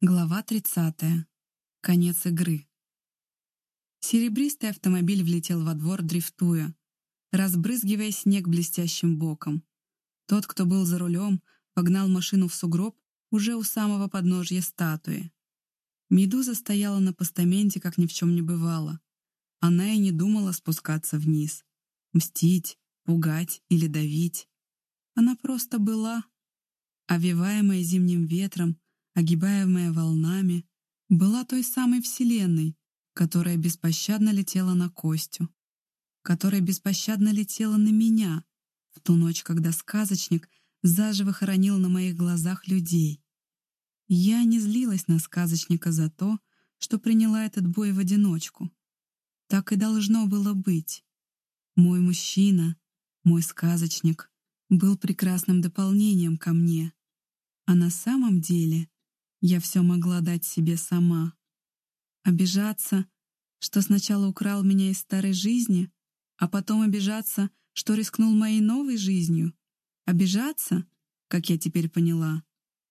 Глава 30. Конец игры. Серебристый автомобиль влетел во двор, дрифтуя, разбрызгивая снег блестящим боком. Тот, кто был за рулем, погнал машину в сугроб уже у самого подножья статуи. Медуза стояла на постаменте, как ни в чем не бывало. Она и не думала спускаться вниз, мстить, пугать или давить. Она просто была, овиваемая зимним ветром, огибаемая волнами, была той самой Вселенной, которая беспощадно летела на Костю, которая беспощадно летела на меня в ту ночь, когда сказочник заживо хоронил на моих глазах людей. Я не злилась на сказочника за то, что приняла этот бой в одиночку. Так и должно было быть. Мой мужчина, мой сказочник, был прекрасным дополнением ко мне. А на самом деле я все могла дать себе сама. Обижаться, что сначала украл меня из старой жизни, а потом обижаться, что рискнул моей новой жизнью. Обижаться, как я теперь поняла,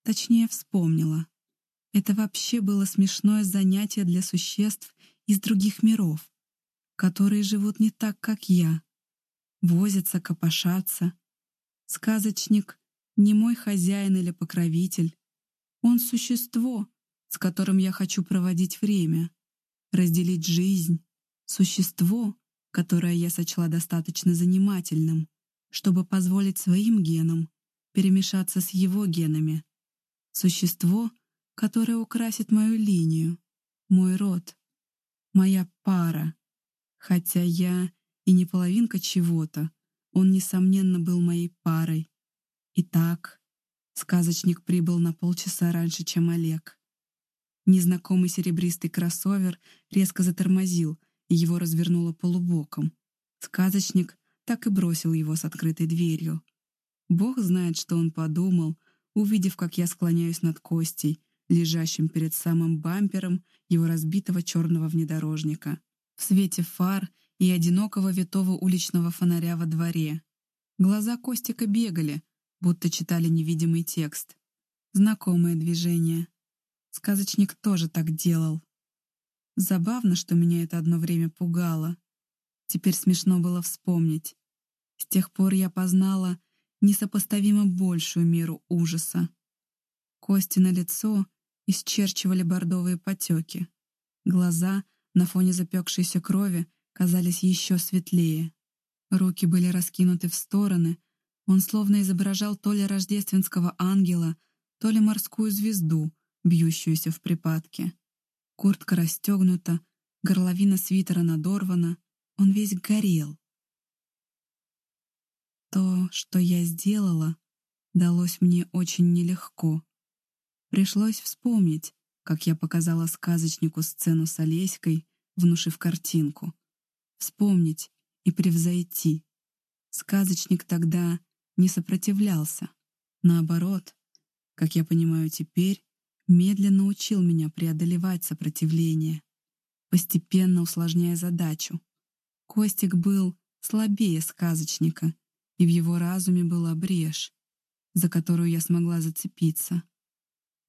точнее вспомнила. Это вообще было смешное занятие для существ из других миров, которые живут не так, как я. Возятся, копошатся. Сказочник — не мой хозяин или покровитель, он — существо, с которым я хочу проводить время, разделить жизнь. Существо, которое я сочла достаточно занимательным, чтобы позволить своим генам перемешаться с его генами. Существо, которое украсит мою линию, мой род, моя пара. Хотя я и не половинка чего-то, он, несомненно, был моей парой. Итак, Сказочник прибыл на полчаса раньше, чем Олег. Незнакомый серебристый кроссовер резко затормозил, и его развернуло полубоком. Сказочник так и бросил его с открытой дверью. Бог знает, что он подумал, увидев, как я склоняюсь над Костей, лежащим перед самым бампером его разбитого черного внедорожника, в свете фар и одинокого витого уличного фонаря во дворе. Глаза Костика бегали, будто читали невидимый текст. Знакомое движение. Сказочник тоже так делал. Забавно, что меня это одно время пугало. Теперь смешно было вспомнить. С тех пор я познала несопоставимо большую меру ужаса. Кости на лицо исчерчивали бордовые потеки. Глаза на фоне запекшейся крови казались еще светлее. Руки были раскинуты в стороны, он словно изображал то ли рождественского ангела, то ли морскую звезду, бьющуюся в припадке. Куртка расстегнута, горловина свитера надорвана, он весь горел. То, что я сделала, далось мне очень нелегко. Пришлось вспомнить, как я показала сказочнику сцену с Олеськой, внушив картинку. Вспомнить и превзойти. Сказочник тогда не сопротивлялся. Наоборот, как я понимаю теперь, медленно учил меня преодолевать сопротивление, постепенно усложняя задачу. Костик был слабее сказочника, и в его разуме была брешь, за которую я смогла зацепиться.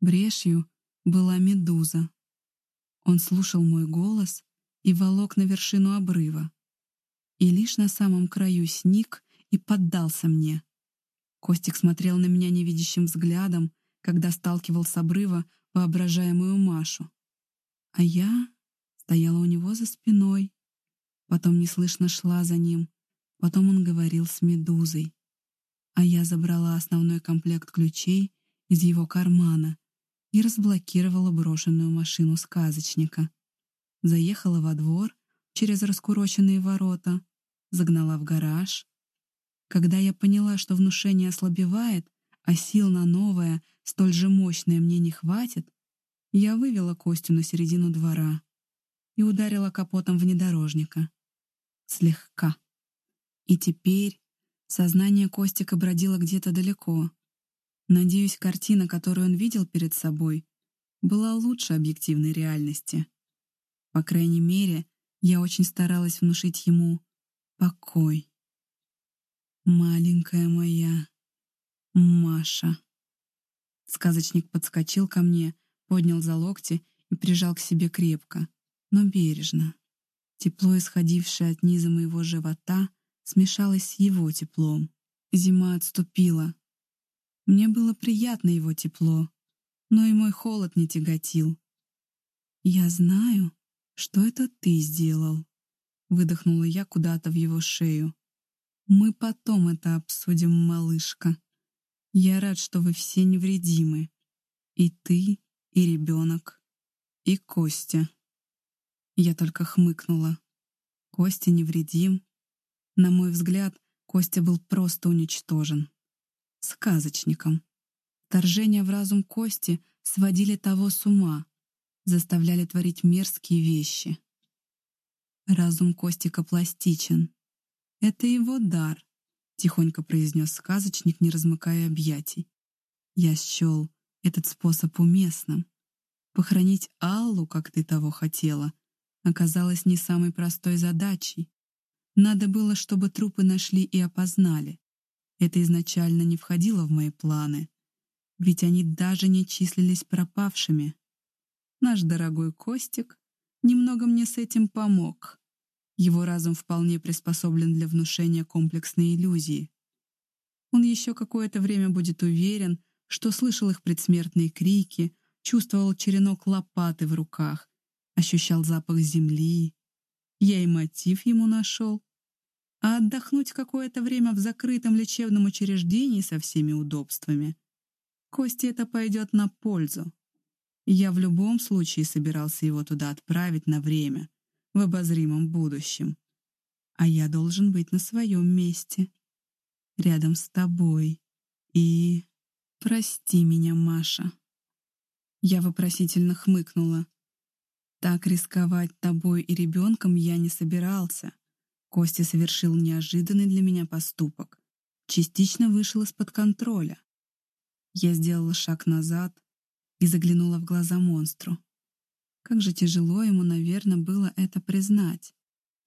Брешью была медуза. Он слушал мой голос и волок на вершину обрыва. И лишь на самом краю сник и поддался мне. Костик смотрел на меня невидящим взглядом, когда сталкивал с обрыва воображаемую Машу. А я стояла у него за спиной. Потом неслышно шла за ним. Потом он говорил с Медузой. А я забрала основной комплект ключей из его кармана и разблокировала брошенную машину сказочника. Заехала во двор через раскуроченные ворота, загнала в гараж, когда я поняла, что внушение ослабевает, а сил на новое, столь же мощное мне не хватит, я вывела Костю на середину двора и ударила капотом внедорожника. Слегка. И теперь сознание Костика бродило где-то далеко. Надеюсь, картина, которую он видел перед собой, была лучше объективной реальности. По крайней мере, я очень старалась внушить ему покой. «Маленькая моя Маша». Сказочник подскочил ко мне, поднял за локти и прижал к себе крепко, но бережно. Тепло, исходившее от низа моего живота, смешалось с его теплом. Зима отступила. Мне было приятно его тепло, но и мой холод не тяготил. «Я знаю, что это ты сделал», — выдохнула я куда-то в его шею. «Мы потом это обсудим, малышка. Я рад, что вы все невредимы. И ты, и ребенок, и Костя». Я только хмыкнула. Костя невредим. На мой взгляд, Костя был просто уничтожен. Сказочником. Вторжения в разум Кости сводили того с ума, заставляли творить мерзкие вещи. Разум Костика пластичен. Это его дар, тихонько произнес сказочник, не размыкая объятий. Я счел этот способ уместным. Похоронить Аллу, как ты того хотела, оказалось не самой простой задачей. Надо было, чтобы трупы нашли и опознали. Это изначально не входило в мои планы, ведь они даже не числились пропавшими. Наш дорогой Костик немного мне с этим помог. Его разум вполне приспособлен для внушения комплексной иллюзии. Он еще какое-то время будет уверен, что слышал их предсмертные крики, чувствовал черенок лопаты в руках, ощущал запах земли. Я и мотив ему нашел. А отдохнуть какое-то время в закрытом лечебном учреждении со всеми удобствами. Косте это пойдет на пользу. Я в любом случае собирался его туда отправить на время, в обозримом будущем. А я должен быть на своем месте, рядом с тобой. И... Прости меня, Маша. Я вопросительно хмыкнула. Так рисковать тобой и ребенком я не собирался. Костя совершил неожиданный для меня поступок. Частично вышел из-под контроля. Я сделала шаг назад, и заглянула в глаза монстру. Как же тяжело ему, наверное, было это признать.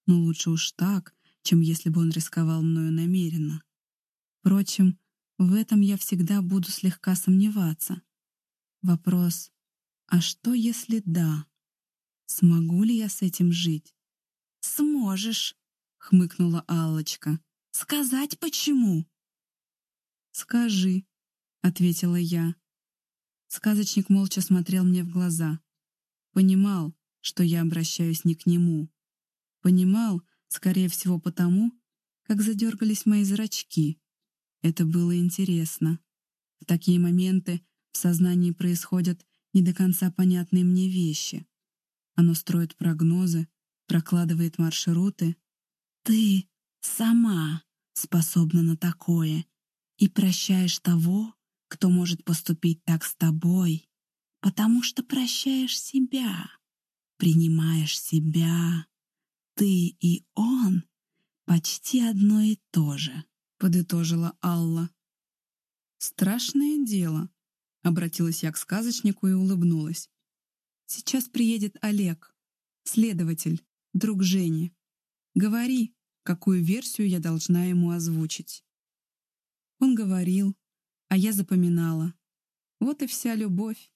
Но лучше уж так, чем если бы он рисковал мною намеренно. Впрочем, в этом я всегда буду слегка сомневаться. Вопрос, а что если да? Смогу ли я с этим жить? «Сможешь», — хмыкнула Аллочка. «Сказать почему?» «Скажи», — ответила я. Сказочник молча смотрел мне в глаза. Понимал, что я обращаюсь не к нему. Понимал, скорее всего, потому, как задергались мои зрачки. Это было интересно. В такие моменты в сознании происходят не до конца понятные мне вещи. Оно строит прогнозы, прокладывает маршруты. Ты сама способна на такое и прощаешь того, кто может поступить так с тобой, потому что прощаешь себя, принимаешь себя. Ты и он почти одно и то же, подытожила Алла. Страшное дело, обратилась я к сказочнику и улыбнулась. Сейчас приедет Олег, следователь, друг Жени. Говори, какую версию я должна ему озвучить. Он говорил, а я запоминала. Вот и вся любовь.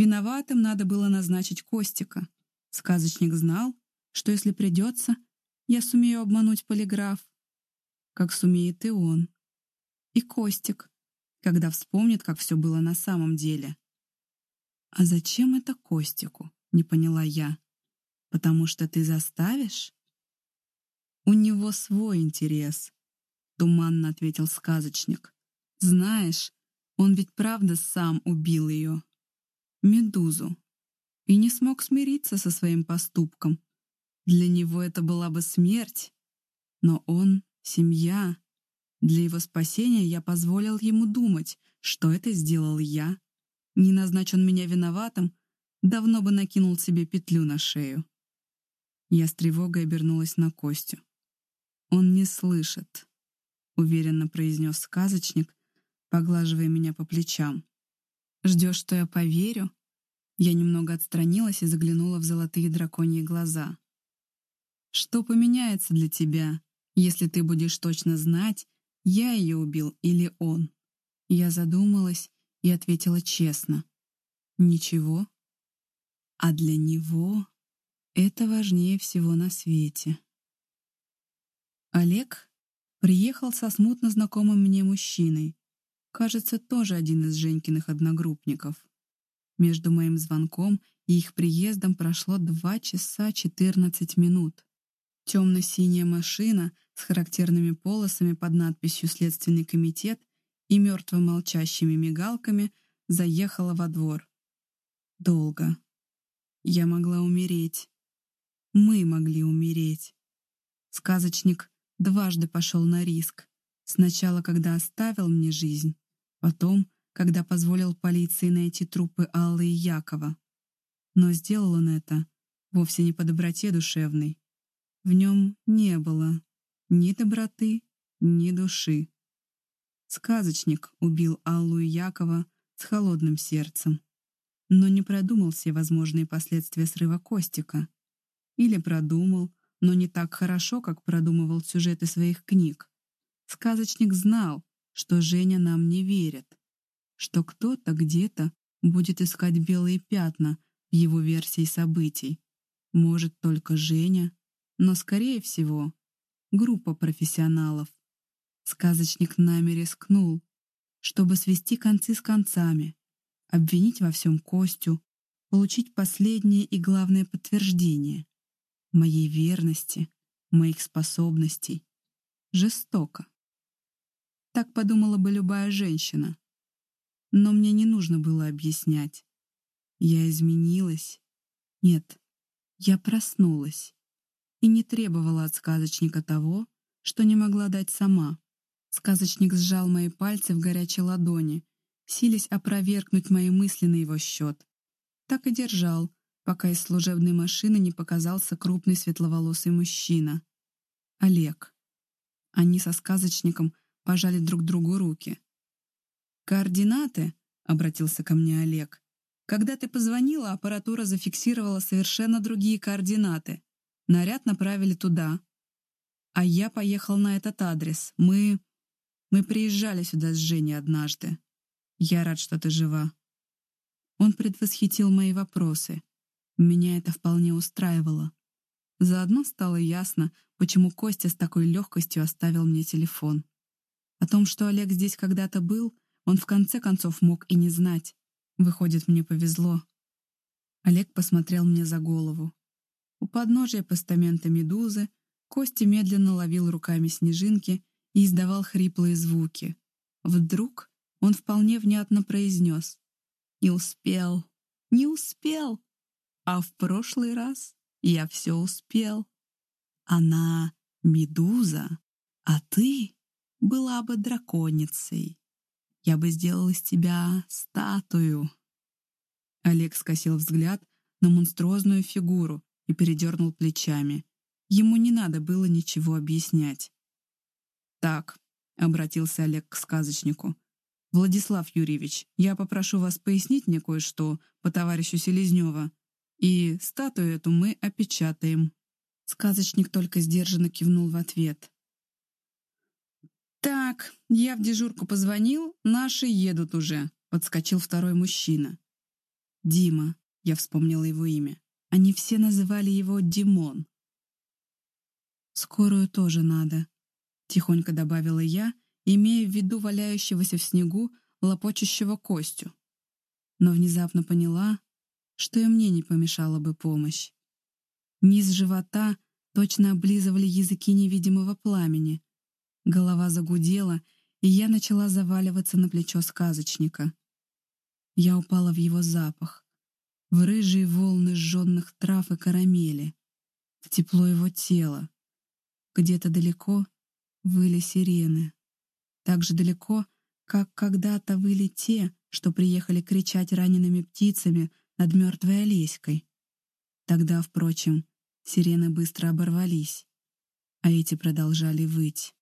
Виноватым надо было назначить Костика. Сказочник знал, что если придется, я сумею обмануть полиграф, как сумеет и он. И Костик, когда вспомнит, как все было на самом деле. «А зачем это Костику?» — не поняла я. «Потому что ты заставишь?» «У него свой интерес», — туманно ответил сказочник. Знаешь, он ведь правда сам убил ее. Медузу. И не смог смириться со своим поступком. Для него это была бы смерть. Но он — семья. Для его спасения я позволил ему думать, что это сделал я. Не назначь он меня виноватым, давно бы накинул себе петлю на шею. Я с тревогой обернулась на Костю. «Он не слышит», — уверенно произнес сказочник, поглаживая меня по плечам. «Ждешь, что я поверю?» Я немного отстранилась и заглянула в золотые драконьи глаза. «Что поменяется для тебя, если ты будешь точно знать, я ее убил или он?» Я задумалась и ответила честно. «Ничего». А для него это важнее всего на свете. Олег приехал со смутно знакомым мне мужчиной. Кажется, тоже один из Женькиных одногруппников. Между моим звонком и их приездом прошло 2 часа 14 минут. Темно-синяя машина с характерными полосами под надписью «Следственный комитет» и мертво молчащими мигалками заехала во двор. Долго. Я могла умереть. Мы могли умереть. Сказочник дважды пошел на риск. Сначала, когда оставил мне жизнь, потом, когда позволил полиции найти трупы Аллы и Якова. Но сделал он это вовсе не по доброте душевной. В нем не было ни доброты, ни души. Сказочник убил Аллу и Якова с холодным сердцем, но не продумал все возможные последствия срыва Костика. Или продумал, но не так хорошо, как продумывал сюжеты своих книг. Сказочник знал, что Женя нам не верит, что кто-то где-то будет искать белые пятна в его версии событий. Может, только Женя, но, скорее всего, группа профессионалов. Сказочник нами рискнул, чтобы свести концы с концами, обвинить во всем Костю, получить последнее и главное подтверждение моей верности, моих способностей. Жестоко. Так подумала бы любая женщина. Но мне не нужно было объяснять. Я изменилась. Нет, я проснулась и не требовала от сказочника того, что не могла дать сама. Сказочник сжал мои пальцы в горячей ладони, силясь опровергнуть мои мысли на его счет. Так и держал, пока из служебной машины не показался крупный светловолосый мужчина. Олег. Они со сказочником пожали друг другу руки. «Координаты?» — обратился ко мне Олег. «Когда ты позвонила, аппаратура зафиксировала совершенно другие координаты. Наряд направили туда. А я поехал на этот адрес. Мы... Мы приезжали сюда с Женей однажды. Я рад, что ты жива». Он предвосхитил мои вопросы. Меня это вполне устраивало. Заодно стало ясно, почему Костя с такой легкостью оставил мне телефон. О том, что Олег здесь когда-то был, он в конце концов мог и не знать. Выходит, мне повезло. Олег посмотрел мне за голову. У подножия постамента медузы Костя медленно ловил руками снежинки и издавал хриплые звуки. Вдруг он вполне внятно произнес. «Не успел, не успел, а в прошлый раз я все успел. Она медуза, а ты была бы драконицей. Я бы сделал из тебя статую». Олег скосил взгляд на монструозную фигуру, и передернул плечами. Ему не надо было ничего объяснять. «Так», — обратился Олег к сказочнику, «Владислав Юрьевич, я попрошу вас пояснить мне кое-что по товарищу Селезнева, и статую эту мы опечатаем». Сказочник только сдержанно кивнул в ответ. «Так, я в дежурку позвонил, наши едут уже», — подскочил второй мужчина. «Дима», — я вспомнила его имя. Они все называли его Димон. «Скорую тоже надо», — тихонько добавила я, имея в виду валяющегося в снегу лопочущего Костю. Но внезапно поняла, что и мне не помешала бы помощь. Низ живота точно облизывали языки невидимого пламени. Голова загудела, и я начала заваливаться на плечо сказочника. Я упала в его запах в рыжие волны сжженных трав и карамели, в тепло его тела. Где-то далеко выли сирены. Так же далеко, как когда-то выли те, что приехали кричать ранеными птицами над мертвой Олеськой. Тогда, впрочем, сирены быстро оборвались, а эти продолжали выть.